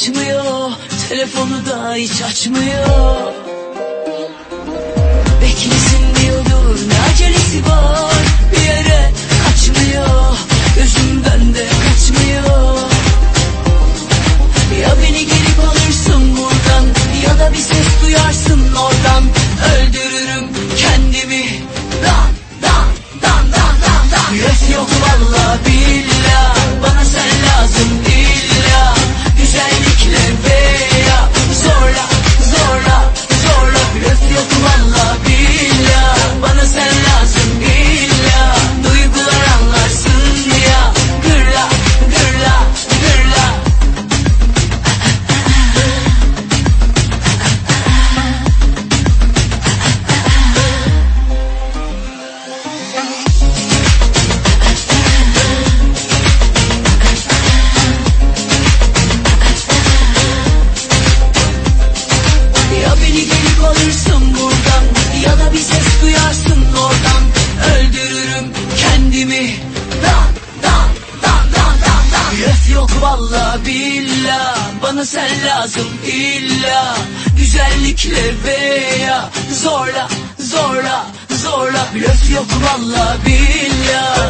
açmıyor Telefonu da hiç açmıyor. Beklesin diyordur ne acelesi var? Bir yere kaçmıyor Gözümden de kaçmıyor. Ya beni gelip alırsın buradan Ya da bir ses duyarsın oradan. Öldürürüm kendimi. Dan dan dan dan dan dan Blöf yok valla billah Blöf yok valla billah. Bana sen lazım illa. Güzellikle veya Zorla zorla zorla. Blöf yok valla billah